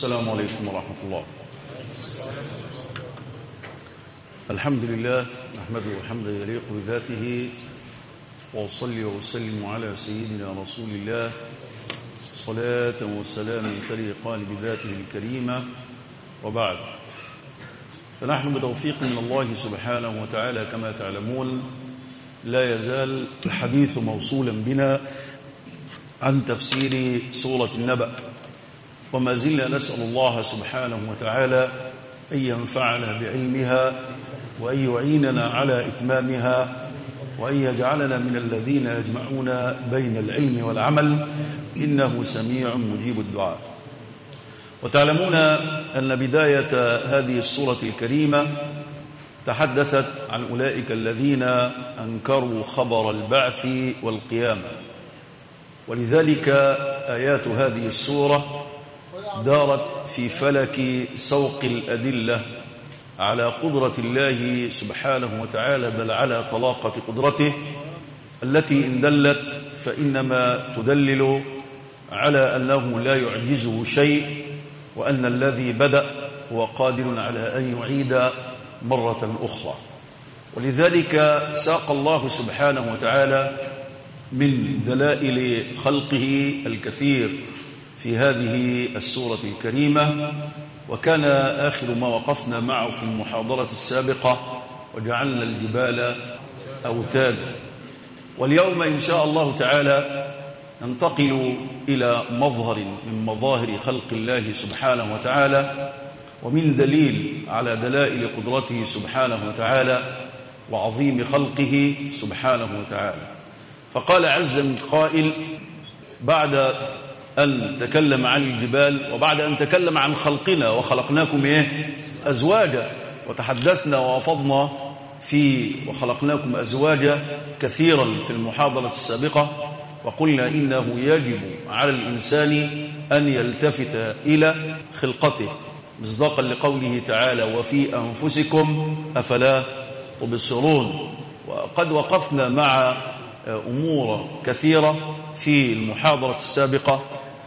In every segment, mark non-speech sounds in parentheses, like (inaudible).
السلام عليكم ورحمة الله. الحمد لله نحمده حمدا يليق بذاته وأصلي وأسلم على سيدنا رسول الله. صلاة وسلاما تليقان بذاته الكريمة. وبعد فنحن بتوفيق من الله سبحانه وتعالى كما تعلمون. لا يزال الحديث موصولا بنا عن تفسير سورة النبأ. وما زلنا نسأل الله سبحانه وتعالى أن ينفعنا بعلمها وأن يعيننا على إتمامها وأن يجعلنا من الذين يجمعون بين العلم والعمل. إنه سميع مجيب الدعاء. وتعلمون أن بداية هذه السورة الكريمة تحدثت عن أولئك الذين أنكروا خبر البعث والقيامة. ولذلك آيات هذه السورة دارت في فلك سوق الأدلة على قدرة الله سبحانه وتعالى بل على طلاقة قدرته التي إن دلت فإنما تدلل على أنه لا يعجزه شيء وأن الذي بدأ هو قادر على أن يعيد مرة أخرى. ولذلك ساق الله سبحانه وتعالى من دلائل خلقه الكثير في هذه السورة الكريمة وكان آخر ما وقفنا معه في المحاضرة السابقة وجعلنا الجبال أوتادا واليوم إن شاء الله تعالى ننتقل إلى مظهر من مظاهر خلق الله سبحانه وتعالى ومن دليل على دلائل قدرته سبحانه وتعالى وعظيم خلقه سبحانه وتعالى. فقال عز من قائل بعد أن تكلم عن الجبال وبعد أن تكلم عن خلقنا وخلقناكم إيه؟ أزواجا. وتحدثنا وافضنا في وخلقناكم أزواجا كثيرا في المحاضرة السابقة وقلنا إنه يجب على الإنسان أن يلتفت إلى خلقته. مصداقا لقوله تعالى وفي أنفسكم أفلا تبصرون. وقد وقفنا مع أمور كثيرة في المحاضرة السابقة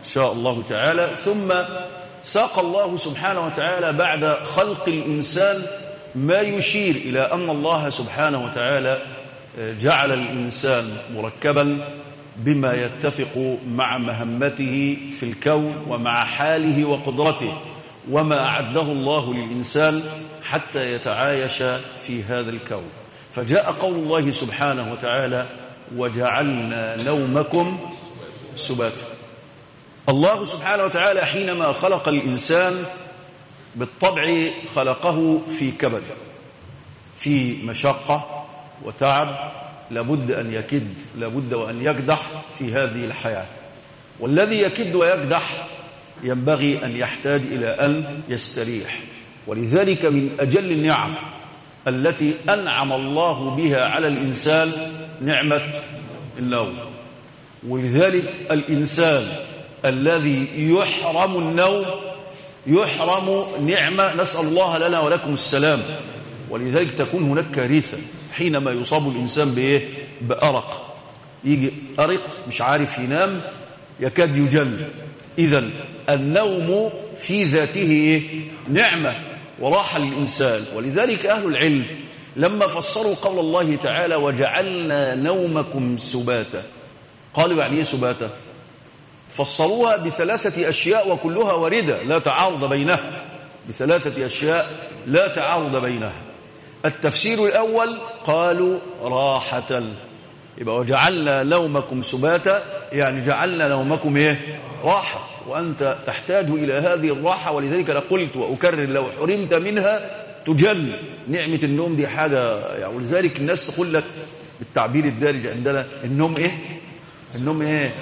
شاء الله تعالى. ثم ساق الله سبحانه وتعالى بعد خلق الإنسان ما يشير إلى أن الله سبحانه وتعالى جعل الإنسان مركبا بما يتفق مع مهمته في الكون ومع حاله وقدرته وما أعده الله للإنسان حتى يتعايش في هذا الكون. فجاء قول الله سبحانه وتعالى وجعلنا نومكم سباتا. الله سبحانه وتعالى حينما خلق الإنسان بالطبع خلقه في كبد في مشقة وتعب لابد أن يكد لابد وأن يكدح في هذه الحياة. والذي يكد ويكدح ينبغي أن يحتاج إلى أن يستريح. ولذلك من أجل النعم التي أنعم الله بها على الإنسان نعمة النوم. ولذلك الإنسان الذي يحرم النوم يحرم نعمة نسأل الله لنا ولكم السلام. ولذلك تكون هناك كارثة حينما يصاب الإنسان بإيه؟ بأرق. يجي أرق مش عارف ينام يكاد يجل. إذا النوم في ذاته إيه؟ نعمة وراحة للإنسان ولذلك أهل العلم لما فسروا قول الله تعالى وجعلنا نومكم سباتا. قالوا يعني إيه سباتا؟ فسروها بثلاثة أشياء وكلها واردة لا تعارض بينها. بثلاثة أشياء لا تعارض بينها. التفسير الأول قالوا راحة. يبقى وجعلنا نومكم سباتا يعني جعلنا نومكم إيه؟ راحة. وأنت تحتاج إلى هذه الراحة ولذلك قلت وأكرر لو حرمت منها تجل نعمة النوم دي حاجة يعني ولذلك الناس تقول لك بالتعبير الدارج عندنا النوم إيه؟ النوم إيه؟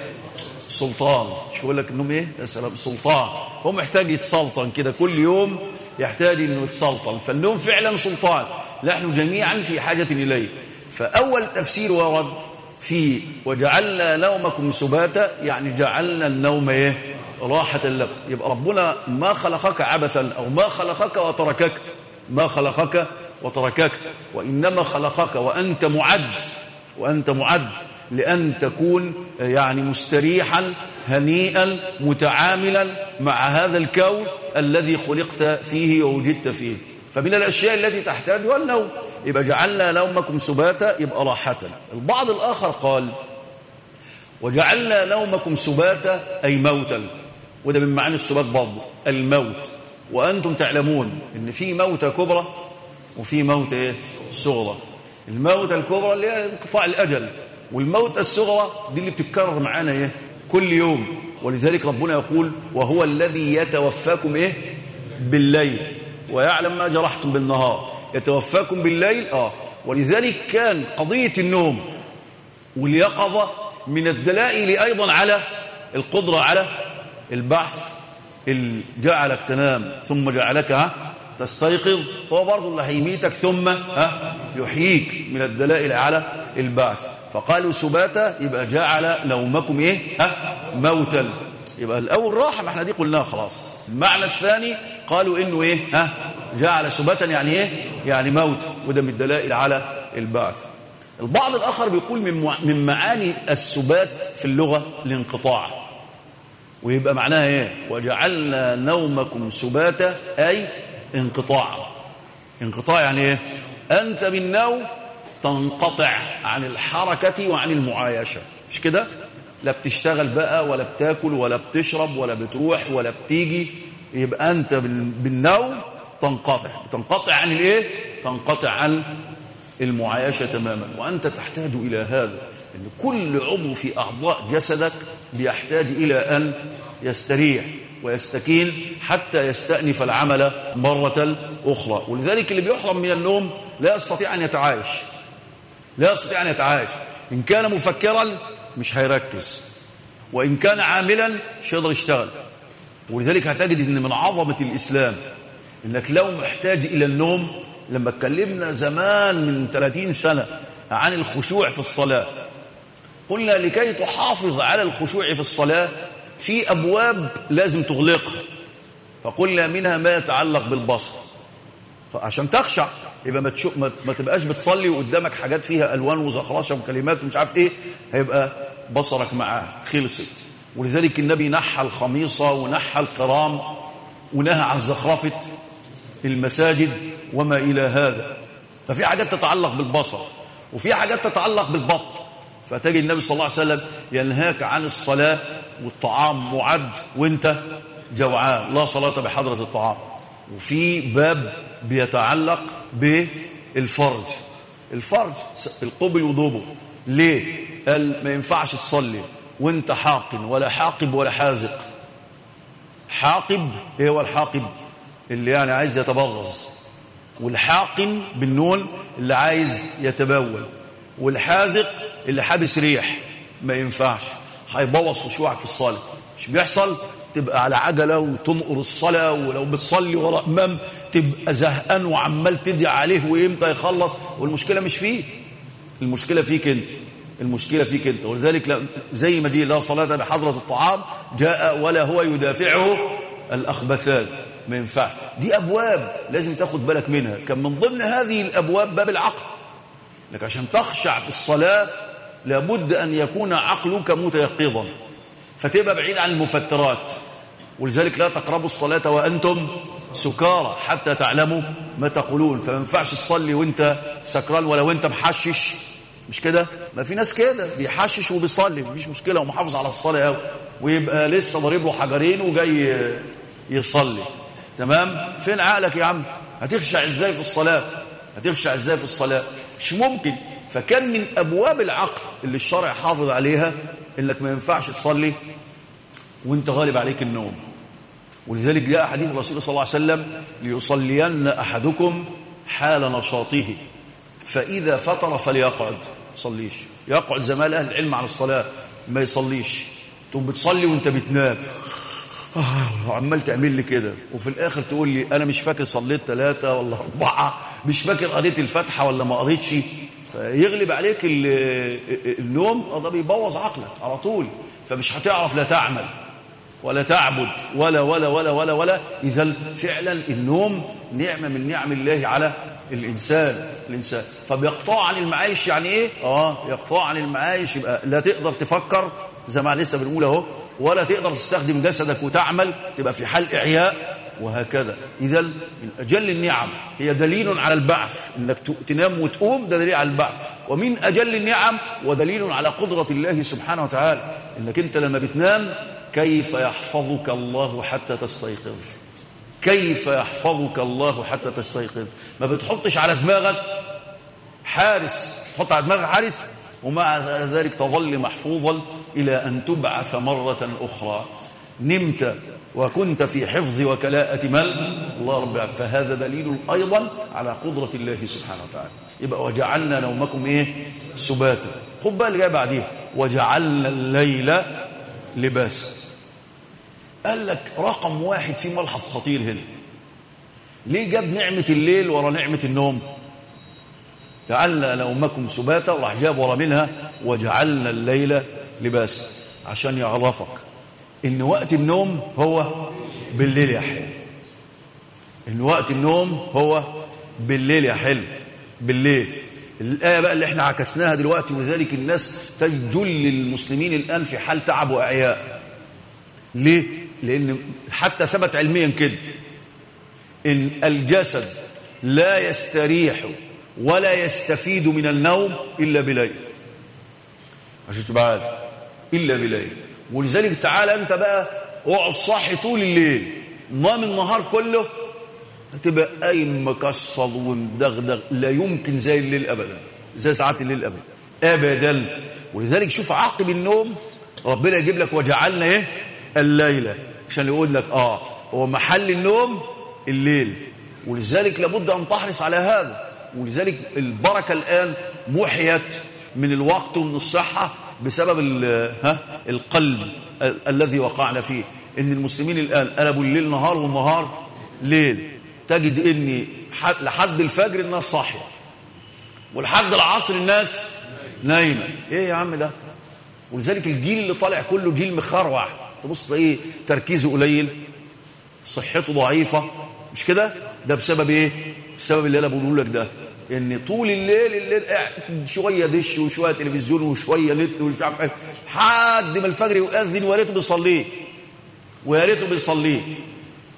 سلطان. شو يقول لك النوم إيه؟ يا سلام سلطان. هو محتاج يتسلطن كده كل يوم يحتاج إنه يتسلطن. فالنوم فعلا سلطان. نحن جميعا في حاجة إليه. فأول تفسير ورد في وجعلنا نومكم سباتا. يعني جعلنا النوم إيه؟ راحة لكم يبقى ربنا ما خلقك عبثا أو ما خلقك وتركك. ما خلقك وتركك. وإنما خلقك وأنت معد. وأنت معد. لأن تكون يعني مستريحا هنيئا متعاملا مع هذا الكون الذي خلقت فيه ووجدت فيه. فمن الأشياء التي تحتاجها النوم. يبقى جعلنا نومكم سباتا يبقى راحة. البعض الآخر قال وجعلنا نومكم سباتا أي موتا. وده من معاني السبات برضه الموت. وأنتم تعلمون إن في موتة كبرى وفي موتة إيه؟ صغرى. الموتة الكبرى اللي هي انقطاع الأجل. والموتة الصغرى دي اللي بتتكرر معانا إيه؟ كل يوم. ولذلك ربنا يقول وهو الذي يتوفاكم إيه؟ بالليل. ويعلم ما جرحتم بالنهار. يتوفاكم بالليل؟ آه. ولذلك كان قضية النوم واليقظة من الدلائل أيضا على القدرة على البعث اللي جعلك تنام ثم جعلك ها تستيقظ. هو برضه اللي هيميتك ثم ها يحييك من الدلائل على البعث. فقالوا سباتا يبقى جعل نومكم إيه؟ ها؟ موتا. يبقى الأول راحه ما إحنا دي قلناها خلاص. المعنى الثاني قالوا إنه إيه؟ ها؟ جعل سباتا يعني إيه؟ يعني موت وده من الدلائل على البعث. البعض الآخر بيقول من من معاني السبات في اللغة الانقطاع. ويبقى معناها إيه؟ وجعلنا نومكم سباتا أي انقطاع. انقطاع يعني إيه؟ أنت بالنوم تنقطع عن الحركة وعن المعايشة. مش كده؟ لا بتشتغل بقى ولا بتاكل ولا بتشرب ولا بتروح ولا بتيجي. يبقى أنت بالنوم تنقطع. تنقطع عن الإيه؟ تنقطع عن المعايشة تماما. وأنت تحتاج إلى هذا إن كل عضو في أعضاء جسدك بيحتاج إلى أن يستريح ويستكين حتى يستأنف العمل مرة أخرى. ولذلك اللي بيحرم من النوم لا يستطيع أن يتعايش. لا يستطيع أن يتعايش. إن كان مفكرا مش هيركز. وإن كان عاملا مش هيقدر يشتغل. ولذلك هتجد إن من عظمة الإسلام إنك لو محتاج إلى النوم لما اتكلمنا زمان من 30 سنة عن الخشوع في الصلاة قلنا لكي تحافظ على الخشوع في الصلاة في أبواب لازم تغلقها فقلنا منها ما يتعلق بالبصر. عشان تخشع. يبقى ما, تشوف ما, تبقاش بتصلي وقدامك حاجات فيها ألوان وزخرشة وكلمات ومش عارف إيه هيبقى بصرك معاه. خلصت. ولذلك النبي نحى الخميصة ونحى القرام ونهى عن زخرفة المساجد وما إلى هذا. ففي حاجات تتعلق بالبصر وفي حاجات تتعلق بالبطن. فتجد النبي صلى الله عليه وسلم ينهاك عن الصلاة والطعام معد وانت جوعان. لا صلاة بحضرة الطعام. وفي باب بيتعلق بالفرج. الفرج القبل وضوبه. ليه؟ قال ما ينفعش تصلي وانت حاقن ولا حاقب ولا حازق. حاقب إيه هو الحاقب؟ اللي يعني عايز يتبرز. والحاقن بالنون اللي عايز يتبول. والحازق اللي حابس ريح. ما ينفعش. هيبوظ خشوعك في الصلاة. مش بيحصل؟ تبقى على عجلة وتنقر الصلاة ولو بتصلي ورا إمام تبقى زهقان وعمال تدعي عليه وامتى يخلص. والمشكلة مش فيه. المشكلة فيك أنت. المشكلة فيك أنت. ولذلك زي ما دي لا صلاة بحضرة الطعام جاء ولا هو يدافعه الأخبثان. ما ينفعش. دي أبواب لازم تاخد بالك منها. كان من ضمن هذه الأبواب باب العقل. لك عشان تخشع في الصلاة لابد أن يكون عقلك متيقظا. فتبقى بعيد عن المفترات. ولذلك لا تقربوا الصلاة وأنتم سكارى حتى تعلموا ما تقولون. فما ينفعش تصلي وانت سكران ولا وانت محشش. مش كده؟ ما في ناس كده بيحشش وبيصلي. مفيش مشكلة ومحافظ على الصلاة قوي ويبقى لسه ضارب له حجرين وجاي يصلي. تمام؟ فين عقلك يا عم؟ هتخشع إزاي في الصلاة؟ هتخشع إزاي في الصلاة؟ مش ممكن. فكان من أبواب العقل اللي الشرع حافظ عليها انك ما ينفعش تصلي وانت غالب عليك النوم. ولذلك جاء حديث الرسول صلى الله عليه وسلم ليصلين أحدكم حال نشاطه فإذا فطر فليقعد صليش يقعد زمان أهل العلم عن الصلاة ما يصليش. تقوم بتصلي وانت بتنام. آه عمال تعمل لي كده. وفي الآخر تقول لي أنا مش فاكر صليت ثلاثة ولا أربعة مش فاكر قريت الفاتحة ولا ما قريتش. فيغلب عليك النوم ده بيبوظ عقلك على طول. فمش هتعرف لا تعمل ولا تعبد ولا ولا ولا ولا ولا. اذا فعلا النوم نعمة من نعم الله على الإنسان الإنسان. فبيقطع عن المعايش يعني إيه؟ آه يقطع عن المعايش. يبقى لا تقدر تفكر زي ما لسه بنقول أهو ولا تقدر تستخدم جسدك وتعمل تبقى في حال إعياء وهكذا. إذا من أجل النعم هي دليل على البعث. إنك تنام وتقوم ده دليل على البعث. ومن أجل النعم ودليل على قدرة الله سبحانه وتعالى. إنك أنت لما بتنام كيف يحفظك الله حتى تستيقظ؟ كيف يحفظك الله حتى تستيقظ؟ ما بتحطش على دماغك حارس. تحط على دماغك حارس ومع ذلك تظل محفوظا إلى أن تبعث مرة أخرى. نمت وكنت في حفظ وكلاءة من الله رب العالمين. فهذا دليل أيضا على قدرة الله سبحانه وتعالى. يبقى وجعلنا نومكم إيه؟ سباتا. خد بقى اللي جاي بعديها. وجعلنا الليل لباسا. قال لك رقم واحد في ملحظ خطير هنا. ليه جاب نعمة الليل ورا نعمة النوم؟ جعلنا نومكم سباتا. وراح جاب ورا منها وجعلنا الليل لباسا. عشان يعرفك. إن وقت النوم هو بالليل يا حلو. إن وقت النوم هو بالليل يا حلو. بالليل. الآية بقى اللي إحنا عكسناها دلوقتي ولذلك الناس تجل المسلمين الآن في حال تعب وإعياء. ليه؟ لأن حتى ثبت علميا كده. إن الجسد لا يستريح ولا يستفيد من النوم إلا بليل. عشان تبقى عارف إلا بليل. ولذلك تعالى أنت بقى اقعد صاحي طول الليل. نام النهار كله هتبقى قايم مكسر ومدغدغ لا يمكن زي الليل أبدا زي ساعات الليل أبدا أبدا. ولذلك شوف عقب النوم ربنا يجيب لك وجعلنا إيه؟ الليلة عشان يقول لك آه هو محل النوم الليل. ولذلك لابد أن تحرص على هذا. ولذلك البركة الآن محيت من الوقت ومن الصحة. بسبب ها القلب ال الذي وقعنا فيه. إن المسلمين الآن قلبوا الليل نهار والنهار ليل. تجد إن لحد الفجر الناس صاحية. ولحد العصر الناس نايمة. إيه يا عم ده؟ ولذلك الجيل اللي طالع كله جيل مخروع تبص تلاقيه تركيزه قليل صحته ضعيفة. مش كده؟ ده بسبب إيه؟ بسبب اللي أنا بقوله لك ده. إن طول الليل الليل شوية دش وشوية تلفزيون وشوية نت ومش عارف إيه لحد ما الفجر يؤذن ويا ريته بيصليه ويا ريته بيصليه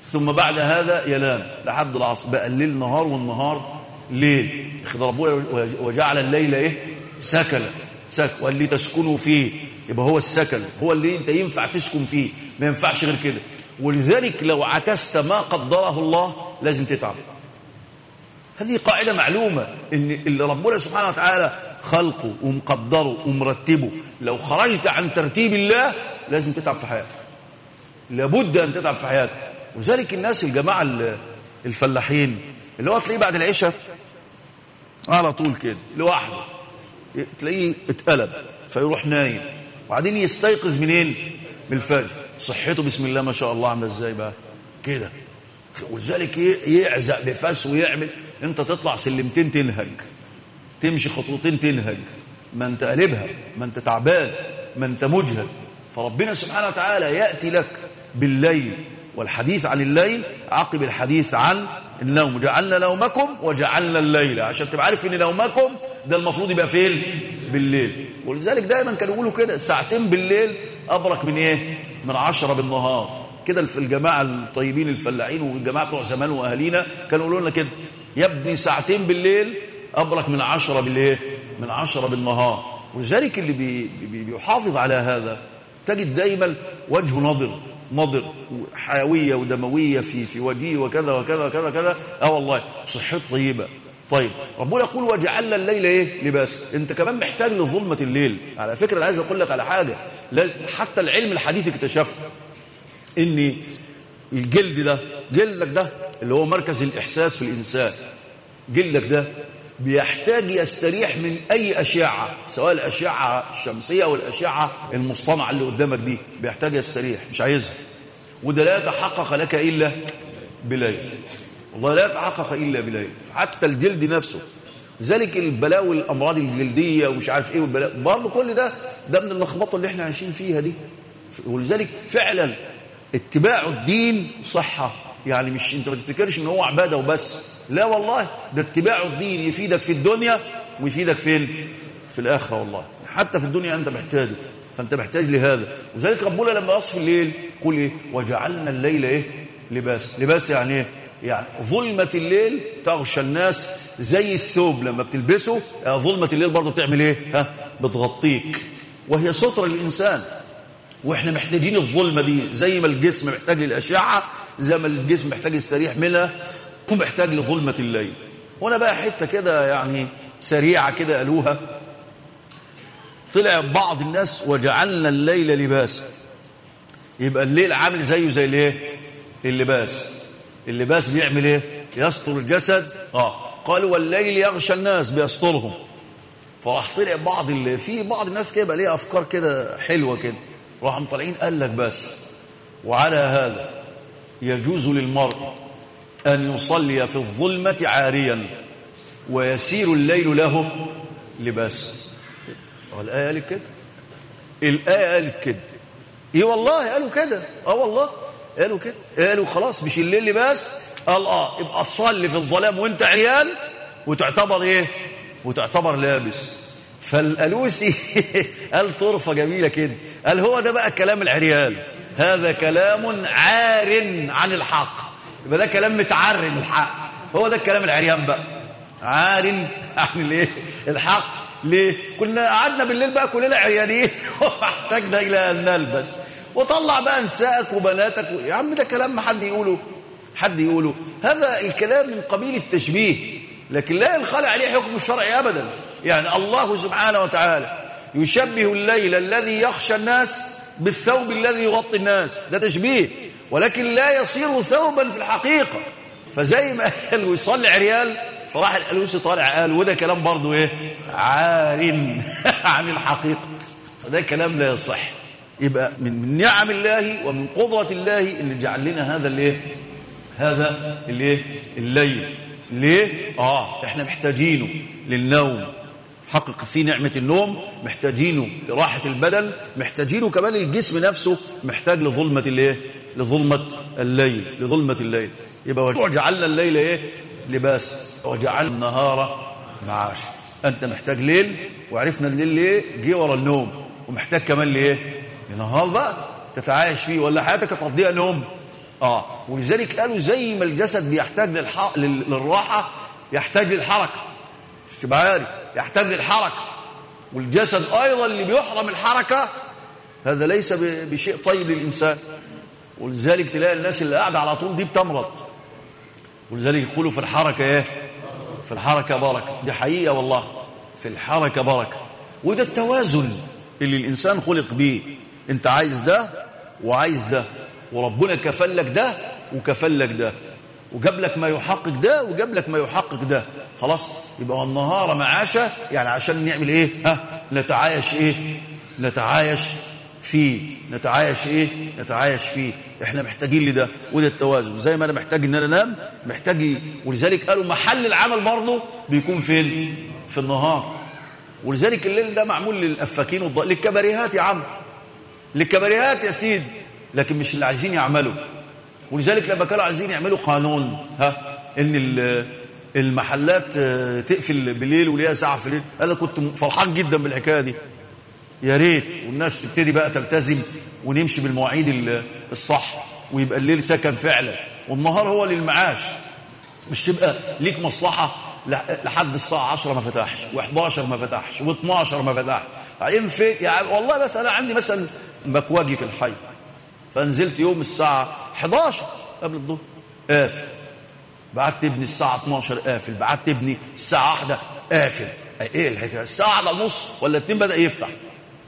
ثم بعد هذا ينام لحد العصر. بقى الليل نهار والنهار ليل. ربنا وجعل الليل إيه؟ سكنا سكن واللي تسكنوا فيه. يبقى هو السكن. هو اللي أنت ينفع تسكن فيه. ما ينفعش غير كده. ولذلك لو عكست ما قدره الله لازم تتعب. هذه قاعدة معلومة إن اللي ربنا سبحانه وتعالى خلقه ومقدره ومرتبه. لو خرجت عن ترتيب الله لازم تتعب في حياتك. لابد أن تتعب في حياتك. وذلك الناس الجماعة الفلاحين اللي هو تلاقيه بعد العشاء على طول كده لوحده. تلاقيه اتقلب فيروح نايم. وبعدين يستيقظ منين؟ من الفجر. صحته بسم الله ما شاء الله عاملة إزاي بقى؟ كده. ولذلك يعزق بفاس ويعمل. انت تطلع سلمتين تنهج. تمشي خطوتين تنهج. ما انت قلبها ما انت تعبان ما انت مجهد. فربنا سبحانه وتعالى يأتي لك بالليل. والحديث عن الليل عقب الحديث عن النوم. جعلنا نومكم وجعلنا الليل. عشان تبقى عارف إن نومكم ده المفروض يبقى فين؟ بالليل. ولذلك دايما كانوا يقولوا كده ساعتين بالليل أبرك من إيه؟ من عشرة بالنهار. كده الجماعة الطيبين الفلاحين والجماعة بتوع زمان وأهالينا كانوا يقولوا لنا كده. يا ابني ساعتين بالليل أبرك من عشرة بالايه من عشرة بالنهار. ولذلك اللي بي بي بيحافظ على هذا تجد دايما وجهه نضر نضر حيوية ودموية في في وجهه وكذا وكذا وكذا كذا آه والله صحته طيبة. طيب ربنا يقول وجعلنا الليل إيه؟ لباس. أنت كمان محتاج لظلمة الليل. على فكرة أنا عايز أقول لك على حاجة. حتى العلم الحديث اكتشف ان الجلد ده جلدك ده اللي هو مركز الإحساس في الإنسان. جلدك ده بيحتاج يستريح من أي أشعة سواء الأشعة الشمسية أو الأشعة المصطنعة اللي قدامك دي بيحتاج يستريح مش عايزها. وده لا يتحقق لك إلا بليل. والله لا يتحقق إلا بليل. حتى الجلد نفسه. ذلك البلاوي الأمراض الجلدية ومش عارف إيه والبلاء برضه كل ده ده من اللخبطة اللي إحنا عايشين فيها دي. ولذلك فعلا اتباع الدين صحة. يعني مش انت ما تفتكرش ان هو عباده وبس. لا والله ده اتباع الدين يفيدك في الدنيا ويفيدك فين؟ في الآخرة والله. حتى في الدنيا أنت محتاجه فأنت محتاج لهذا. وذلك ربنا لما يصف الليل يقول إيه؟ وجعلنا الليل إيه؟ لباس. لباس يعني إيه؟ يعني ظلمة الليل تغشى الناس زي الثوب لما بتلبسه. ظلمة الليل برضه بتعمل إيه؟ ها؟ بتغطيك. وهي ستر للإنسان. وإحنا محتاجين الظلمة دي. زي ما الجسم محتاج للأشعة زي ما الجسم محتاج يستريح منها ومحتاج لظلمة الليل. هنا بقى حتة كده يعني سريعة كده قالوها. طلع بعض الناس وجعلنا الليل لباس يبقى الليل عامل زيه زي الايه؟ اللباس. اللباس بيعمل إيه؟ يستر الجسد. آه. قالوا والليل يغشى الناس بيسترهم فراح طلع بعض اللي في بعض الناس كده بقى ليها أفكار كده حلوة كده. راحوا طالعين قال لك بس وعلى هذا يجوز للمرء أن يصلي في الظلمة عاريا ويسير الليل له لباسا. الآية قالت كده؟ الآية قالت كده. إيه والله قالوا كده؟ آه والله قالوا كده. قالوا خلاص مش الليل لباس قال آه يبقى صلي في الظلام وأنت عريان وتعتبر إيه؟ وتعتبر لابس. فالألوسي (laughs) قال طرفة جميلة كده. قال هو ده بقى كلام العريان. هذا كلام عار عن الحق. يبقى ده كلام متعر من الحق. هو ده الكلام العريان بقى. عار عن (laughs) الايه الحق. ليه؟ كنا قعدنا بالليل بقى كلنا عريانين. (laughs) واحتاجنا إلى أن نلبس. وطلع بقى نسائك وبناتك. يا عم ده كلام ما حد يقوله. حد يقوله. هذا الكلام من قبيل التشبيه. لكن لا ينخلع عليه حكم الشرعي ابدا. يعني الله سبحانه وتعالى يشبه الليل الذي يخشى الناس بالثوب الذي يغطي الناس. ده تشبيه. ولكن لا يصير ثوبا في الحقيقة. فزي ما (laughs) قال ويصلي عريال فراح الألوسي طالع قال وده كلام برضه إيه؟ عار (laughs) عن الحقيقة. فده كلام لا يصح. يبقى من نعم الله ومن قدرة الله اللي جعل لنا هذا الإيه؟ هذا الإيه؟ الليل. ليه؟ آه إحنا محتاجينه للنوم. حقق فيه نعمة النوم محتاجينه لراحة البدن محتاجينه كمان الجسم نفسه محتاج لظلمة الايه؟ لظلمة الليل لظلمة الليل. يبقى وجعلنا الليل إيه؟ لباس. وجعلنا النهار معاش. أنت محتاج ليل وعرفنا الليل ليه جه ورا النوم. ومحتاج كمان ليه لنهار بقى تتعايش فيه ولا حياتك تقضيها نوم. آه. ولذلك قالوا زي ما الجسد بيحتاج للح... للراحة يحتاج للحركة. مش تبقى عارف يحتاج للحركه والجسد أيضا اللي بيحرم الحركة هذا ليس. بشيء طيب للإنسان. ولذلك تلاقي الناس اللي قاعدة على طول دي بتمرض. ولذلك يقولوا في الحركة إيه؟ في الحركة بركة. دي حقيقة والله. في الحركة بركة. وده التوازن اللي الإنسان خلق بيه. أنت عايز ده وعايز ده. وربنا كفل لك ده وكفل لك ده. وجاب لك ما يحقق ده وجاب لك ما يحقق ده. خلاص يبقى النهار معاشة. يعني عشان نعمل إيه؟ ها نتعايش إيه؟ نتعايش فيه. نتعايش إيه؟ نتعايش فيه. إحنا محتاجين لده. وده التوازن. زي ما أنا محتاج إن أنا أنام محتاج ولذلك قالوا محل العمل برضه بيكون فين؟ في النهار. ولذلك الليل ده معمول للأفاكين والض... للكباريهات يا عم. للكباريهات يا سيدي. لكن مش اللي عايزين يعملوا. ولذلك لما كانوا عايزين يعملوا قانون ها إن المحلات تقفل بالليل وليها ساعة في الليل. أنا كنت فرحان جدا بالحكاية دي. يا ريت والناس تبتدي بقى تلتزم ونمشي بالمواعيد الصح ويبقى الليل سكن فعلا. والنهار هو للمعاش. مش تبقى ليك مصلحة لحد الساعة 10 ما فتحش و11 ما فتحش و12 ما فتحش. بعدين في يعني والله أنا عندي مثلا مكواجي في الحي. فنزلت يوم الساعة 11 قبل الظهر. قافل. بعت ابني الساعة 12 قافل. بعت ابني الساعة 1 قافل. إيه الحكاية؟ الساعة 1 ونص ولا 2 بدأ يفتح.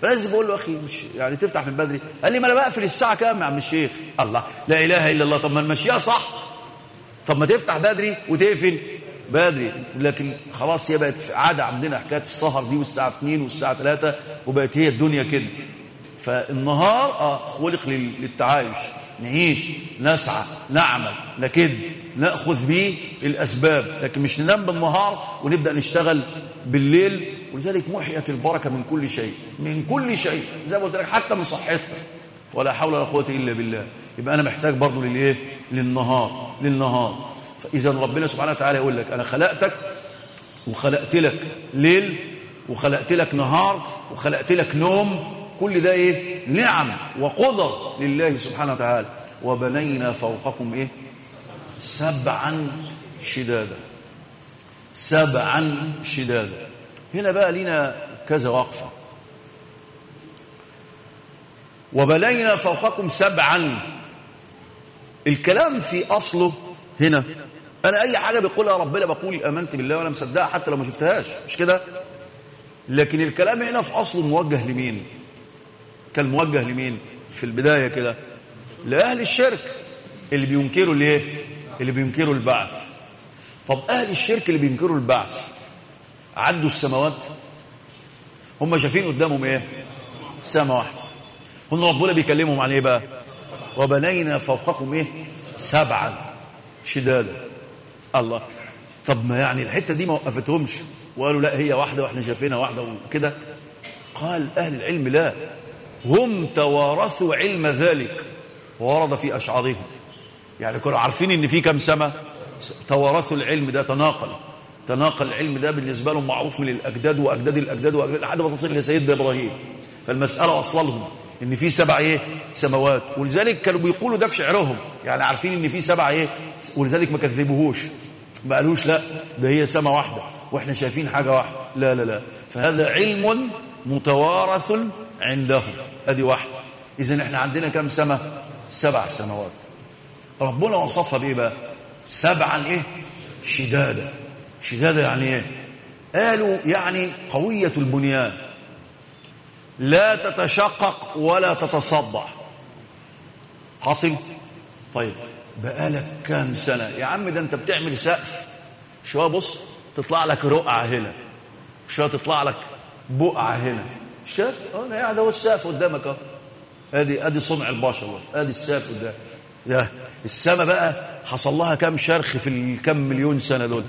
فلازم بقول له أخي مش يعني تفتح من بدري. قال لي ما أنا بقفل الساعة كام يا عم الشيخ؟ الله لا إله إلا الله. طب ما نمشيها صح. طب ما تفتح بدري وتقفل. بدري. لكن خلاص هي بقت عادة عندنا حكاية السهر دي والساعة 2 والساعة 3 وبقت هي الدنيا كده. فالنهار آه خلق للتعايش. نعيش نسعى نعمل نكد نأخذ به الأسباب. لكن مش ننام بالنهار ونبدأ نشتغل بالليل. ولذلك محيت البركة من كل شيء من كل شيء. زي ما قلت لك حتى من صحتنا ولا حول ولا قوة إلا بالله. يبقى أنا محتاج برضه للإيه؟ للنهار للنهار. فإذا ربنا سبحانه وتعالى يقول لك أنا خلقتك وخلقت لك ليل وخلقت لك نهار وخلقت لك نوم. كل ده إيه؟ نعم وقدر لله سبحانه وتعالى. وبنينا فوقكم إيه؟ سبعا شدادا. سبعا شدادا. هنا بقى لنا كذا وقفة. وبنينا فوقكم سبعا. الكلام في أصله هنا. أنا أي حاجة بيقولها ربنا بقول أمنت بالله وأنا مصدقها حتى لو ما شفتهاش. مش كده؟ لكن الكلام هنا في أصله موجه لمين؟ كان موجه لمين؟ في البداية كده لأهل الشرك اللي بينكروا ليه اللي بينكروا البعث. طب أهل الشرك اللي بينكروا البعث عدوا السماوات؟ هم شايفين قدامهم إيه؟ سماء واحدة. هن ربنا بيكلمهم عن إيه بقى؟ وبنينا فوقكم إيه؟ سبعا شدادا. الله. طب ما يعني الحتة دي ما وقفتهمش؟ وقالوا لا هي واحدة وإحنا شايفينها واحدة وكده. قال أهل العلم لا. هم توارثوا علم ذلك وورد في أشعارهم. يعني كانوا عارفين إن في كم سماء توارثوا العلم ده تناقل. تناقل العلم ده بالنسبة لهم معروف من الأجداد وأجداد الأجداد وأجداد لحد ما تصل لسيدنا إبراهيم. فالمسألة أصلا لهم إن في سبع إيه؟ سماوات ولذلك كانوا بيقولوا ده في شعرهم. يعني عارفين إن في سبع إيه؟ ولذلك ما كذبوهوش. ما قالوش لا ده هي سماء واحدة وإحنا شايفين حاجة واحدة. لا لا لا. فهذا علم متوارث عندهم. أدي واحدة إذا إحنا عندنا كم سماء سبع سماوات. ربنا وصفها بإيه بقى؟ سبعا إيه؟ شدادا. شدادا يعني إيه؟ قالوا يعني قوية البنيان. لا تتشقق ولا تتصدع. حاصل؟ طيب بقالك كام سنة؟ يا عم ده أنت بتعمل سقف. شوية بص تطلع لك رقعة هنا. شوية تطلع لك بقعة هنا. مش كده آه قاعد اهو السقف قدامك اهو ادي ادي صنع البشر ادي السقف قدام. يا السما بقى حصل لها كام شرخ في الكام مليون سنة دول؟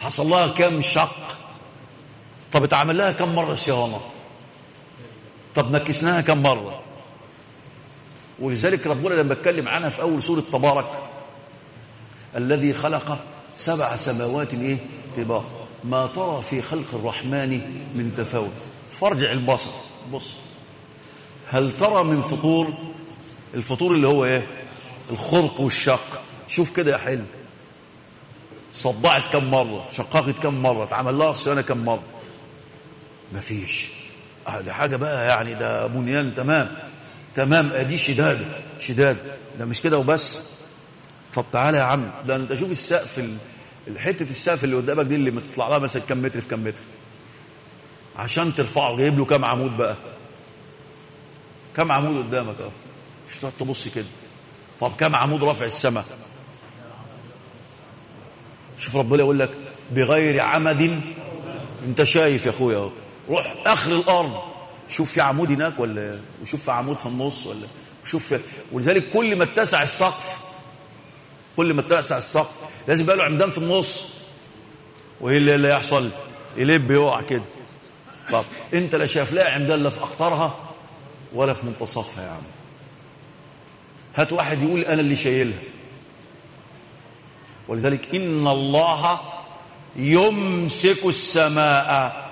حصل لها كام شق؟ طب اتعمل لها كم مرة صيانة؟ طب نكسناها كم مرة؟ ولذلك ربنا لما اتكلم عنها في أول سورة تبارك الذي خلق سبع سماوات إيه؟ طباق. ما ترى في خلق الرحمن من تفاوت. فارجع البصر. بص. هل ترى من فطور؟ الفطور اللي هو إيه؟ الخرق والشق. شوف كده يا حلو صدعت كم مرة شققت كم مرة اتعمل لها صيانة كم مرة. مفيش. آه ده حاجة بقى يعني ده بنيان تمام. تمام أدي شداد. شداد. ده مش كده وبس؟ طب تعالى يا عم. ده أنت شوف السقف حتة السقف اللي قدامك دي اللي بتطلع لها مثلا كم متر في كم متر. عشان ترفعه. جايب له كام عمود بقى؟ كم عمود قدامك آه مش تقعد تبص كده. طب كم عمود رافع السماء؟ شوف ربنا يقول لك بغير عمد انت شايف يا اخويا اهو. روح اخر الأرض. شوف في عمود هناك ولا وشوف في عمود في النص ولا شوف في ولذلك كل ما اتسع السقف كل ما اتسع السقف لازم يبقى له عمدان في النص. وإيه اللي يحصل؟ يلب يقع كده. طب انت لا شايف لها عمدان لا في اقطارها ولا في منتصفها يا عم. هات واحد يقول أنا اللي شايلها. ولذلك إن الله يمسك السماء.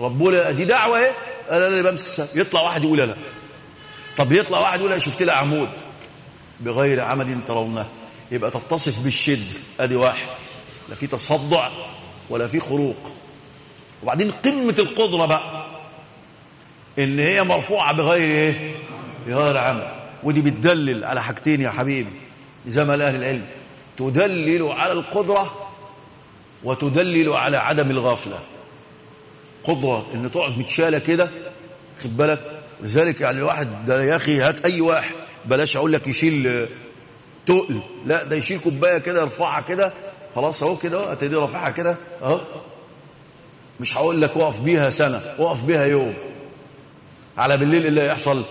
ربنا دي دعوة إيه؟ أنا اللي بمسك السماء. يطلع واحد يقول لا طب يطلع واحد يقول أنا شفت لها عمود. بغير عمد ترونه يبقى تتصف بالشد أدي واحد. لا في تصدع ولا في خروق وبعدين قمة القدرة بقى إن هي مرفوعة بغير إيه؟ بغير عمل. ودي بتدلل على حاجتين يا حبيبي زي ما أهل العلم. تدلل على القدرة وتدلل على عدم الغفلة. قدرة إن تقعد متشالة كده خد بالك؟ لذلك يعني الواحد ده يا أخي هات أي واحد بلاش أقول لك يشيل تقل لا ده يشيل كوباية كده يرفعها كده خلاص أهو كده أتدي رافعها كده أهو. مش هقول لك اقف بيها سنة اقف بيها يوم. على بالليل اللي هيحصل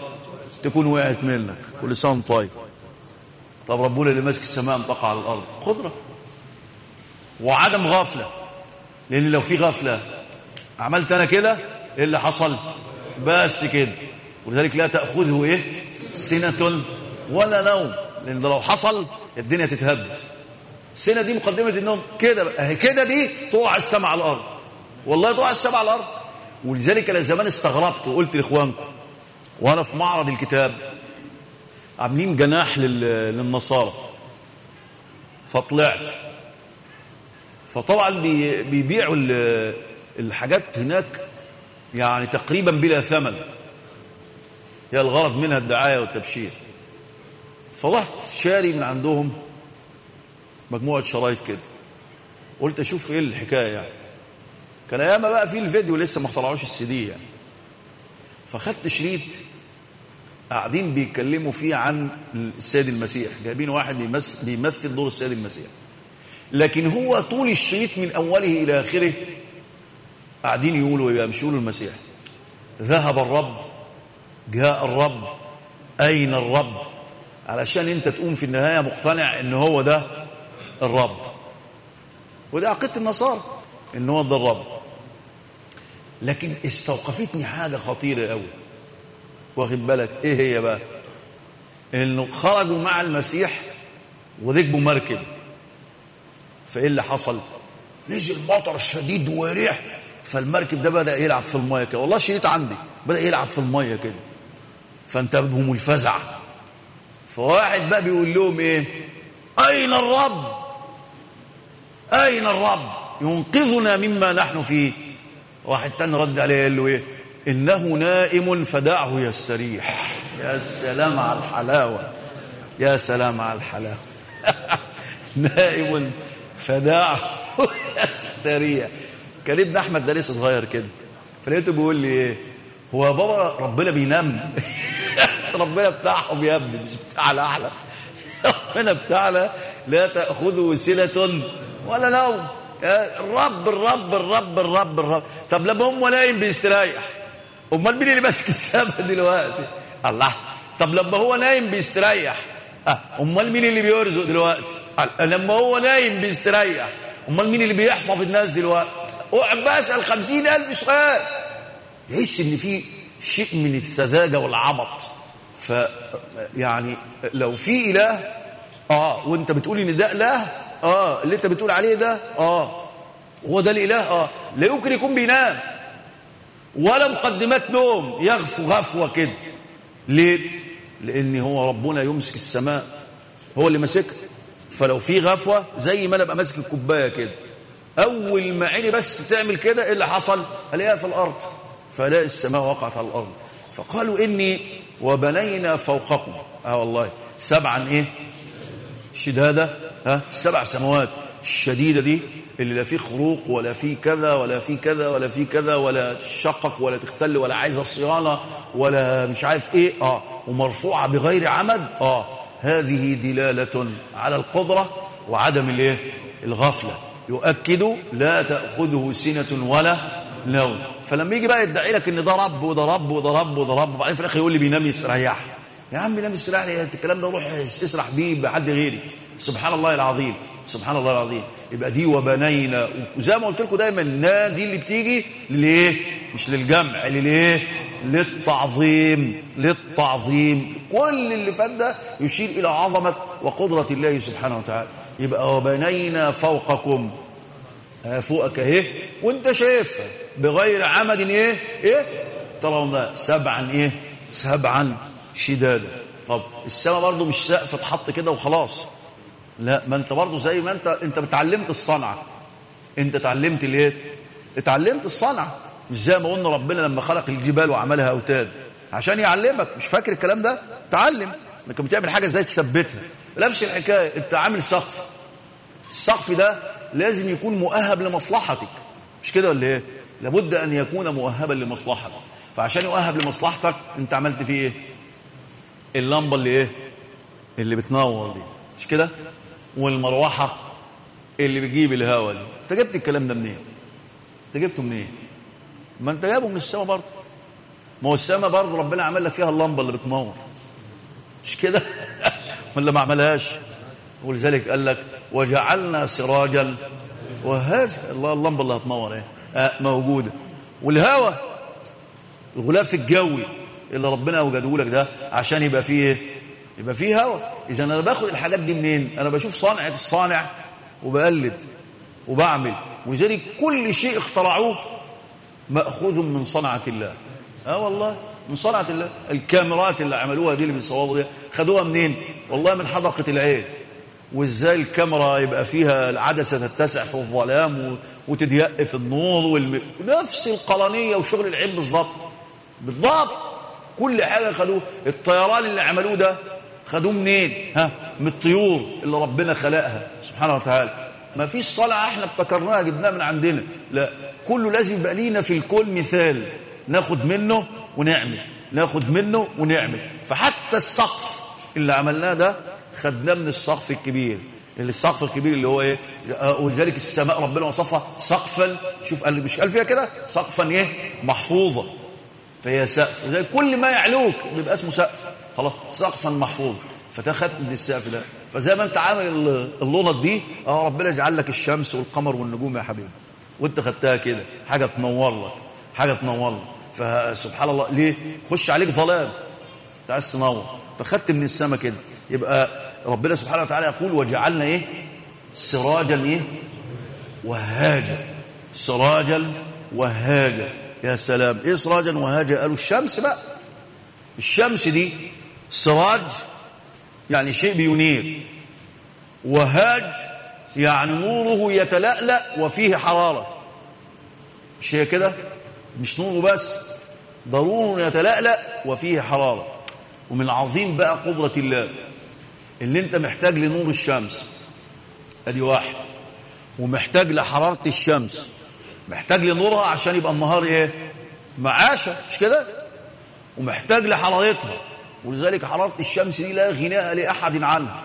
تكون وقعت منك. كل سنه طيب. طب ربنا اللي ماسك السماء تقع على الأرض. قدره وعدم غفلة. لأن لو في غفلة عملت أنا كده إيه اللي حصل؟ بس كده. ولذلك لا تأخذه إيه؟ سنة ولا نوم. لأن لو حصل الدنيا تتهد السنة دي مقدمة النوم. كده أهي كده دي تقع السماء على الأرض. والله تقع السماء على الأرض. ولذلك أنا زمان استغربت وقلت لإخوانكم وأنا في معرض الكتاب عاملين جناح لل- للنصارى. فطلعت. فطبعا بي- بيبيعوا ال- الحاجات هناك يعني تقريبا بلا ثمن. هي الغرض منها الدعاية والتبشير. فرحت شاري من عندهم مجموعة شرايط كده. قلت أشوف إيه الحكاية يعني. كان أيام بقى في الفيديو لسه ما اخترعوش السي دي يعني. فخدت شريط قاعدين بيتكلموا فيه عن السيد المسيح. جايبين واحد بيمثل, دور السيد المسيح. لكن هو طول الشريط من أوله إلى آخره قاعدين يقولوا مش يقولوا المسيح. ذهب الرب جاء الرب أين الرب؟ علشان أنت تقوم في النهاية مقتنع إن هو ده الرب. وده عقيدة النصارى إن هو ده الرب. لكن استوقفتني حاجة خطيرة قوي. واخد بالك؟ إيه هي بقى؟ إنه خرجوا مع المسيح وركبوا مركب. فإيه اللي حصل؟ نزل مطر شديد وريح. فالمركب ده بدأ يلعب في الميه كده. والله شريط عندي. بدأ يلعب في الميه كده. فانتبههم الفزع. فواحد بقى بيقول لهم إيه؟ أين الرب؟ أين الرب؟ ينقذنا مما نحن فيه. واحد تاني رد عليه قال له إيه؟ إنه نائم فدعه يستريح. يا سلام على الحلاوة. يا سلام على الحلاوة. (laughs) نائم فدعه يستريح. كان ابن أحمد ده لسه صغير كده. فلقيته بيقول لي إيه؟ هو يا بابا ربنا بينام. (laughs) ربنا بتاعهم يا ابني مش بتاعنا إحنا (laughs) ربنا بتاعنا لا تأخذه سنة ولا نوم. الرب الرب الرب الرب الرب. طب لما هو نايم بيستريح. أمال مين اللي ماسك السما دلوقتي؟ الله. طب لما هو نايم بيستريح. أه. أمال مين اللي بيرزق دلوقتي؟ أه. لما هو نايم بيستريح. أمال مين اللي بيحفظ الناس دلوقتي؟ اقعد بسأل خمسين ألف سؤال. تحس إن في شيء من السذاجه والعبط. ف يعني لو في إله آه وأنت بتقول إن ده إله آه اللي انت بتقول عليه ده آه هو ده الإله آه. لا يمكن يكون بينام. ولا مقدمات نوم. يغفو غفوة كده. ليه؟ لأن هو ربنا يمسك السماء. هو اللي ماسكها. فلو في غفوة زي ما أنا أبقى ماسك الكوباية كده. أول ما عيني بس تعمل كده إيه اللي حصل؟ ألاقيها في الأرض. فلاقي السماء وقعت على الأرض. فقالوا إني وبنينا فوقكم. آه والله. سبعا إيه؟ شداده ها السبع سماوات الشديدة دي اللي لا فيه خروق ولا فيه كذا ولا فيه كذا ولا فيه كذا ولا تشقق ولا تختل ولا عايزه صيانه ولا مش عارف إيه آه ومرفوعة بغير عمد آه هذه دلالة على القدرة وعدم الإيه؟ الغفلة. يؤكد لا تأخذه سنة ولا نوم. فلما يجي بقى يدعي لك إن ده رب وده رب وده رب وده رب وبعدين في الآخر يقول لي بينام يستريح يا عم نام يستريح الكلام ده روح اسرح بيه بحد غيري. سبحان الله العظيم. سبحان الله العظيم. يبقى دي وبنينا وزي ما قلت لكم دايما نا دي اللي بتيجي ليه مش للجمع لليه للتعظيم. للتعظيم. كل اللي فات ده يشير إلى عظمة وقدرة الله سبحانه وتعالى. يبقى وبنينا فوقكم. فوقك اهي وأنت شايفها بغير عمد إيه؟ إيه؟ ترون سبعا إيه؟ سبعا شدادا. طب السماء برضو مش سقف اتحط كده وخلاص. لا ما انت برضو زي ما انت انت اتعلمت الصنعة. انت اتعلمت الايه اتعلمت الصنعة. مش زي ما قلنا ربنا لما خلق الجبال وعملها أوتاد. عشان يعلمك مش فاكر الكلام ده؟ تعلم. انك بتعمل حاجة إزاي تثبتها. نفس الحكاية انت عامل سقف. السقف ده لازم يكون مؤهب لمصلحتك. مش كده ولا إيه؟ لابد أن يكون مؤهبا لمصلحتك. فعشان يؤهب لمصلحتك انت عملت فيه إيه؟ اللمبة اللي إيه؟ اللي بتنور دي. مش كده؟ والمروحة اللي بتجيب الهواء دي. انت جبت الكلام ده منين؟ انت جبته منين؟ ما انت جايبه من السماء برضه. ما هو السماء برضه ربنا عمل لك فيها اللمبة اللي بتنور مش كده؟ (laughs) ولا ما عملهاش؟ ولذلك قال لك وجعلنا سراجا. وهاجا الله اللمبة اللي هتنور إيه آه موجودة. والهواء الغلاف الجوي اللي ربنا اوجده لك ده عشان يبقى فيه إيه؟ يبقى فيه هواء إذا أنا باخد الحاجات دي منين؟ أنا بشوف صنعه الصانع وبقلد وبعمل. ولذلك كل شيء اخترعوه مأخوذ من صنعة الله. آه والله من صنعة الله. الكاميرات اللي عملوها دي اللي بيصوروا دي خدوها منين؟ والله من حدقة العين. وإزاي الكاميرا يبقى فيها العدسة تتسع في الظلام وتضيق في النور والم... نفس القرنية وشغل العين بالظبط بالضبط. كل حاجة خدوه. الطيران اللي عملوه ده خدوه منين؟ ها؟ من الطيور اللي ربنا خلقها سبحانه وتعالى. ما فيش صنعة إحنا ابتكرناها جبناها من عندنا. لا كله لازم يبقى لينا في الكون مثال. ناخد منه ونعمل. ناخد منه ونعمل. فحتى السقف اللي عملناه ده خدناه من السقف الكبير. اللي السقف الكبير اللي هو إيه؟ ولذلك السماء ربنا وصفها سقفا. شوف قال مش قال فيها كده؟ سقفا إيه؟ محفوظة. فهي سقف. وزي كل ما يعلوك بيبقى اسمه سقف. خلاص سقفا محفوظ. فتاخدت من السقف ده. فزي ما انت عامل اللونط دي آه ربنا يجعل لك الشمس والقمر والنجوم يا حبيبي. وانت خدتها كده حاجة تنور لك حاجة تنور لك. فسبحان الله ليه؟ خش عليك ظلام. انت عايز تنور. فخدت من السماء كده. يبقى ربنا سبحانه وتعالى يقول وجعلنا إيه؟ سراجا إيه؟ وهاجا. سراجا وهاجا. يا سلام. إيه سراجا وهاجا؟ قالوا الشمس بقى. الشمس دي سراج يعني شيء بينير. وهاج يعني نوره يتلألأ وفيه حرارة. مش هي كده؟ مش نوره بس ضرور يتلألأ وفيه حرارة. ومن عظيم بقى قدرة الله اللي انت محتاج لنور الشمس. ادي واحد. ومحتاج لحرارة الشمس. محتاج لنورها عشان يبقى النهار إيه؟ معاشة مش كده؟ ومحتاج لحرارتها. ولذلك حرارة الشمس دي لا غناء لأحد عنها.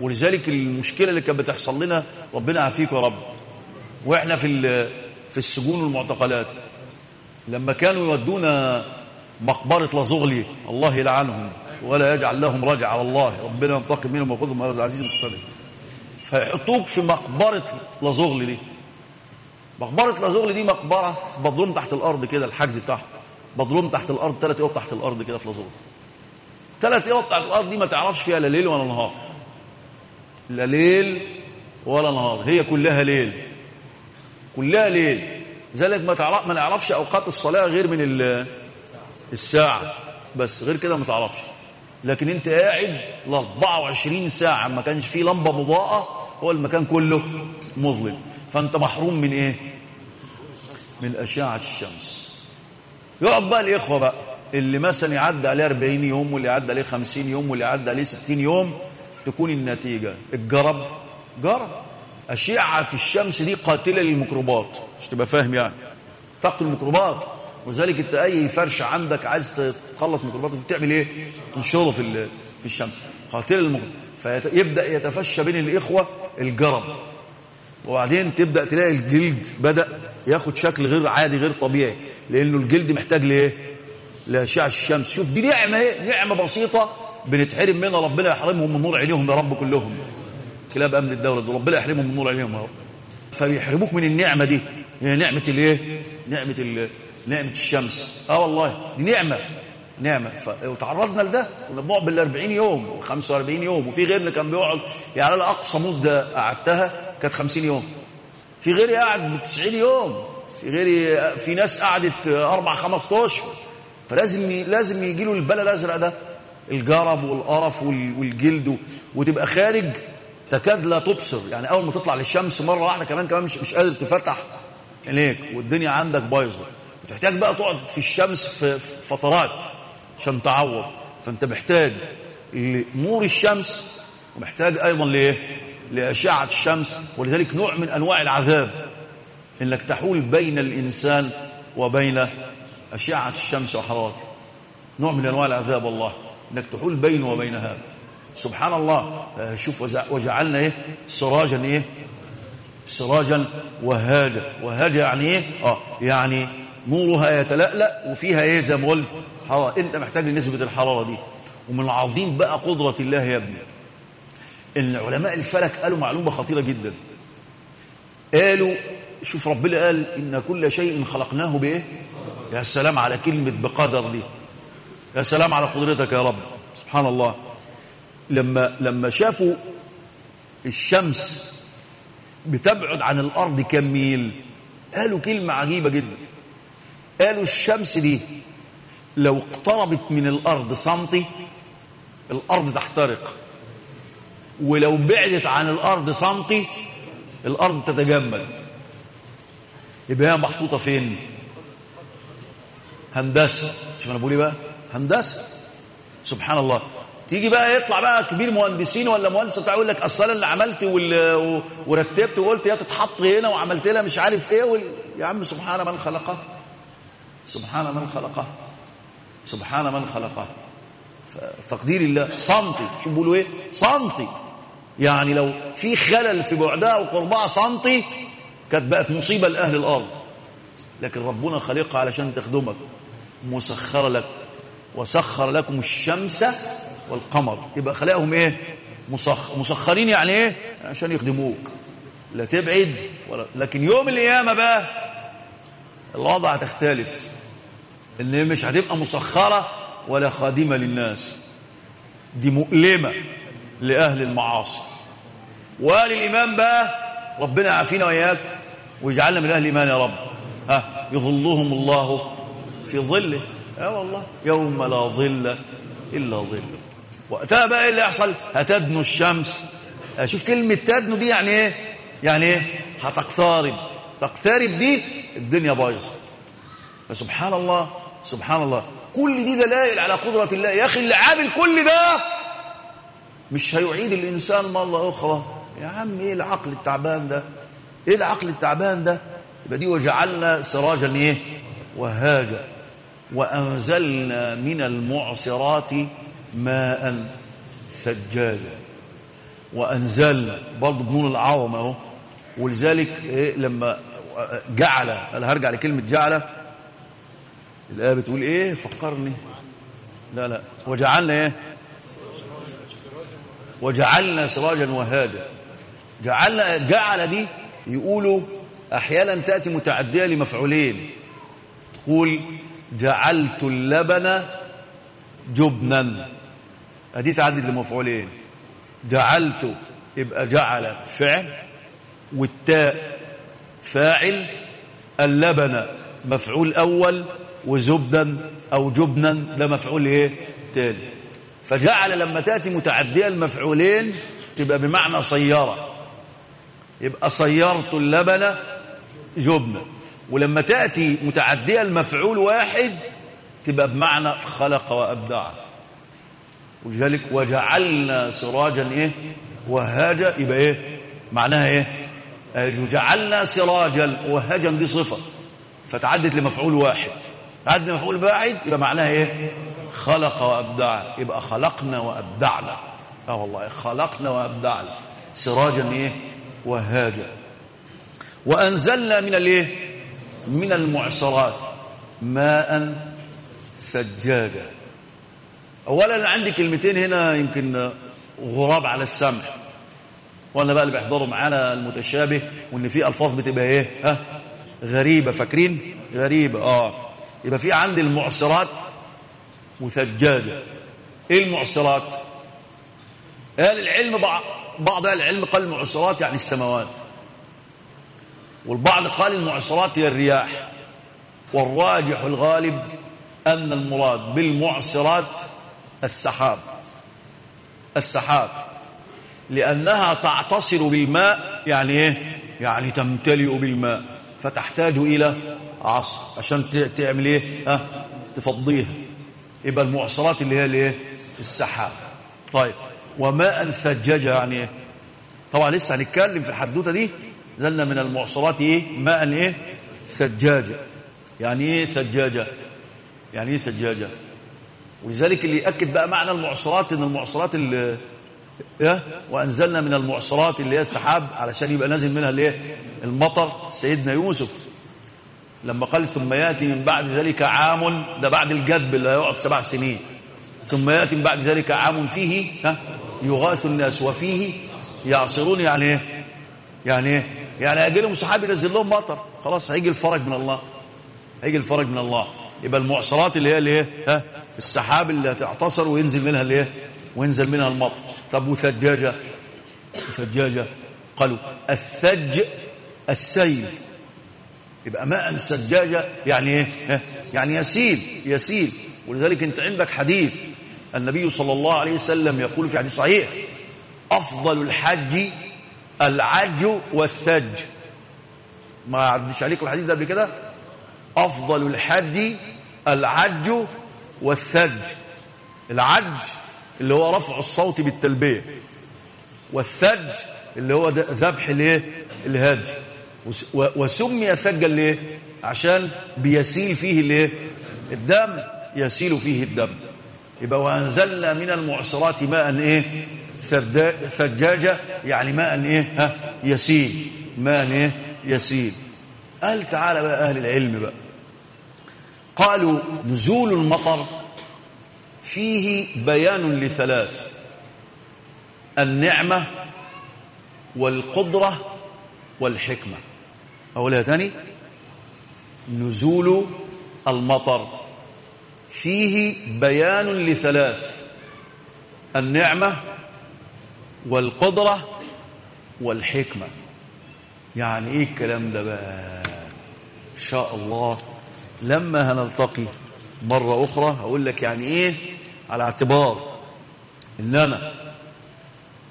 ولذلك المشكلة اللي كانت بتحصل لنا ربنا يعافيك يا رب. وإحنا في في السجون والمعتقلات. لما كانوا يودونا مقبرة لزغلي الله يلعنهم. ولا يجعل لهم رجع على الله. ربنا ينتقم منهم ويأخذهم على العزيز المقتدر فيحطوك في مقبرة لزغلي دي. مقبرة لزغلي دي مقبرة بضروم تحت الأرض كده الحجز بتاعها. بضروم تحت الأرض ثلاث ايوط تحت الأرض كده في لزغلي ثلاث ايوط تحت الأرض دي ما تعرفش فيها لا ليل ولا نهار. لا ليل ولا نهار هي كلها ليل. كلها ليل. لذلك ما تعرف ما نعرفش أوقات الصلاة غير من الساعة. بس غير كده ما تعرفش. لكن أنت قاعد ل 24 ساعة ما كانش فيه لمبة مضاءة هو المكان كله مظلم. فأنت محروم من إيه؟ من أشعة الشمس. يقعد بقى الإخوة بقى. اللي مثلا يعدي عليه 40 يوم واللي يعدي عليه 50 يوم واللي يعدي عليه 60 يوم تكون النتيجة. الجرب. جرب. أشعة الشمس دي قاتلة للميكروبات. مش تبقى فاهم يعني. تقتل الميكروبات. وذلك انت أي فرش عندك عايز تخلص ميكروبات بتعمل إيه؟ تنشره في في الشمس. قاتلة للميكروبات فيبدأ يتفشى بين الإخوة الجرب. وبعدين تبدأ تلاقي الجلد بدأ ياخد شكل غير عادي غير طبيعي. لأنه الجلد محتاج لإيه؟ لاشعه الشمس. شوف دي نعمة إيه نعمة بسيطة بنتحرم منها ربنا يحرمهم من نور عينيهم يا رب كلهم. كلاب أمن الدولة دول ربنا يحرمهم من نور عينيهم يا رب. فبيحرموك من النعمة دي. هي نعمة الايه؟ نعمة ال... نعمة الشمس. آه والله دي نعمة ف... وتعرضنا لده كنا بنقعد بال 40 يوم و45 يوم. وفي غيرنا كان بيقعد يعني أنا اقصى مده قعدتها كانت 50 يوم. في غيري قعد ب 90 يوم. في غيري في ناس قعدت أربع خمس اشهر فلازم لازم يجي له البلا الأزرق ده الجرب والقرف والجلد وتبقى خارج. تكاد لا تبصر. يعني أول ما تطلع للشمس مرة واحدة كمان كمان مش مش قادر تفتح عينيك والدنيا عندك بايظة. وتحتاج بقى تقعد في الشمس في فترات عشان تعوض. فأنت محتاج لنور الشمس ومحتاج أيضا لايه لأشعة الشمس ولذلك نوع من أنواع العذاب إنك تحول بين الإنسان وبين أشعة الشمس وحرارته نوع من أنواع العذاب والله. إنك تحول بينه وبين هذا. سبحان الله. شوف وجعلنا إيه؟ سراجا إيه؟ سراجا وهاجا وهاجا يعني إيه؟ آه يعني نورها يتلألأ وفيها إيه؟ زي ما قلت حرارة. أنت محتاج لنسبة الحرارة دي. ومن عظيم بقى قدرة الله يا ابني. إن علماء الفلك قالوا معلومة خطيرة جدا. قالوا شوف ربنا قال إن كل شيء خلقناه بإيه؟ يا سلام على كلمة بقدر دي. يا سلام على قدرتك يا رب. سبحان الله. لما لما شافوا الشمس بتبعد عن الأرض كم ميل قالوا كلمة عجيبة جدا. قالوا الشمس دي لو اقتربت من الأرض سنتي الأرض تحترق. ولو بعدت عن الأرض سنتي الأرض تتجمد. يبقى هي محطوطة فين؟ هندسة. شوف أنا بقول إيه بقى؟ هندسة. سبحان الله. تيجي بقى يطلع بقى كبير مهندسين ولا مهندس بتاع يقول لك أصل أنا اللي عملت. ورتبت وقلت يا تتحط هنا وعملت لها مش عارف إيه وال... يا عم سبحان من خلقه. سبحان من خلقه. سبحان من خلقه. تقدير الله. سنتي. شو بيقولوا إيه؟ سنتي. يعني لو في خلل في بعدها وقربها سنتي كانت بقت مصيبة لأهل الأرض. لكن ربنا خلقها علشان تخدمك. مسخره لك. وسخر لكم الشمس والقمر. يبقى خلقهم إيه؟ مسخ مسخرين يعني إيه؟ عشان يخدموك. لا تبعد ولا لكن يوم القيامة بقى الوضع هتختلف. ان مش هتبقى مسخرة ولا خادمة للناس. دي مؤلمة لأهل المعاصي. الايمان بقى ربنا يعافينا وإياك ويجعلنا من أهل الإيمان يا رب. ها يظلهم الله في ظله. آه والله يوم لا ظل إلا ظله. وقتها بقى إيه اللي يحصل؟ هتدنو الشمس. شوف كلمة تدنو دي يعني إيه؟ يعني إيه؟ هتقترب. تقترب دي الدنيا بايظة. فسبحان الله سبحان الله كل دي دلائل على قدرة الله. يا أخي اللي عامل كل ده مش هيعيد الإنسان مرة أخرى. يا عم إيه العقل التعبان ده؟ إيه العقل التعبان ده؟ يبقى دي وجعلنا سراجا إيه؟ وهاجا. وأنزلنا من المعصرات ماء ثجاجا. وأنزلنا برضه بنون العظمة أهو. ولذلك إيه؟ لما جعل أنا هرجع لكلمة جعل؟ الآية بتقول إيه؟ فكرني. لا لا. وجعلنا إيه؟ وجعلنا سراجا وهاجا. جعلنا جعل دي يقولوا أحيانا تأتي متعدية لمفعولين. تقول جعلت اللبن جبنا. ادي تعدد لمفعولين. جعلت يبقى جعل فعل والتاء فاعل. اللبن مفعول أول وزبدا أو جبنا ده مفعول إيه؟ تاني. فجعل لما تأتي متعدية المفعولين تبقى بمعنى صيره يبقى صيرت اللبن جبنا ولما تأتي متعدية المفعول واحد تبقى بمعنى خلق وأبدع. ولذلك وجعلنا سراجا إيه؟ وهاجا يبقى إيه؟ معناها إيه؟ جعلنا سراجا وهاجا دي صفة. فتعدت لمفعول واحد. تعدت لمفعول واحد يبقى معناها إيه؟ خلق وأبدع. يبقى خلقنا وأبدعنا. آه والله خلقنا وأبدعنا. سراجا إيه؟ وهاجا. وأنزلنا من الايه من المعصرات ماء ثجاجا اولا عندي كلمتين هنا يمكن غراب على السمع. وأنا بقى اللي بيحضروا معانا المتشابه وإن في ألفاظ بتبقى إيه؟ ها؟ غريبة. فاكرين؟ غريبة. آه. يبقى في عندي المعصرات وثجاجه إيه المعصرات؟ قال العلم بعض بعض أهل العلم قال المعصرات يعني السماوات. والبعض قال المعصرات هي الرياح والراجح الغالب أن المراد بالمعصرات السحاب السحاب لأنها تعتصر بالماء يعني إيه؟ يعني تمتلئ بالماء فتحتاج إلى عصر عشان تعمل إيه؟ أه؟ تفضيها يبقى المعصرات اللي هي الإيه؟ السحاب طيب وماء ثجاجة يعني إيه؟ طبعا لسه هنتكلم في الحدوتة دي لأن من المعصرات إيه؟ ماء إيه؟ ثجاجة يعني إيه ثجاجة؟ يعني إيه ثجاجة ولذلك اللي يأكد بقى معنى المعصرات إن المعصرات اللي إيه؟ وأنزلنا من المعصرات اللي هي السحاب علشان يبقى نازل منها الإيه المطر سيدنا يوسف لما قال ثم يأتي من بعد ذلك عام ده بعد الجدب اللي هيقعد سبع سنين ثم يأتي من بعد ذلك عام فيه ها يغاث الناس وفيه يعصرون يعني إيه يعني إيه يعني هيجي لهم سحاب ينزل لهم مطر. خلاص هيجي الفرج من الله. هيجي الفرج من الله. يبقى المعصرات اللي هي الايه ها السحاب اللي هتعتصر وينزل منها الايه وينزل منها المطر. طب وثجاجة؟ ثجاجه قالوا الثج السيل. يبقى ماء سجاجة يعني إيه؟ يعني يسيل يسيل. ولذلك أنت عندك حديث النبي صلى الله عليه وسلم يقول في حديث صحيح أفضل الحج العج والثج. ما عدش عليكم الحديث ده قبل كده؟ أفضل الحج العج والثج. العج اللي هو رفع الصوت بالتلبية والثج اللي هو ذبح الايه؟ الهدي. وسمي ثجا ليه؟ عشان بيسيل فيه الايه؟ الدم. يسيل فيه الدم. يبقى وأنزلنا من المعصرات ماء إيه ثجاجة يعني ماء إيه؟ ها؟ يسيل. ماء إيه؟ يسيل. قال تعالى بقى أهل العلم بقى. قالوا نزول المطر فيه بيان لثلاث النعمة والقدرة والحكمة. أقولها تاني. نزول المطر فيه بيان لثلاث النعمة والقدرة والحكمة. يعني إيه الكلام ده بقى؟ إن شاء الله لما هنلتقي مرة أخرى هقول لك يعني إيه؟ على اعتبار إن أنا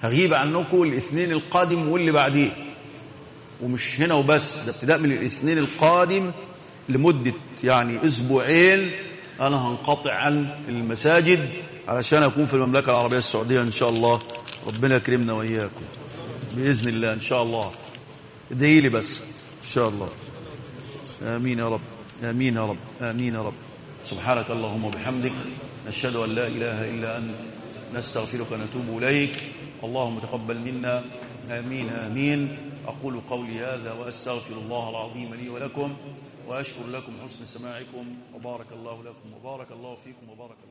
هغيب عنكم الاثنين القادم واللي بعديه. ومش هنا وبس ده ابتداء من الاثنين القادم لمدة يعني أسبوعين أنا هنقطع عن المساجد علشان أكون في المملكة العربية السعودية إن شاء الله. ربنا يكرمنا وإياكم. بإذن الله إن شاء الله. ادعي لي بس إن شاء الله. آمين يا رب. آمين يا رب. آمين يا رب. سبحانك اللهم وبحمدك نشهد أن لا إله إلا أنت نستغفرك ونتوب إليك. اللهم تقبل منا. آمين آمين. أقول قولي هذا وأستغفر الله العظيم لي ولكم وأشكر لكم حسن سماعكم. وبارك الله لكم وبارك الله فيكم وبارك الله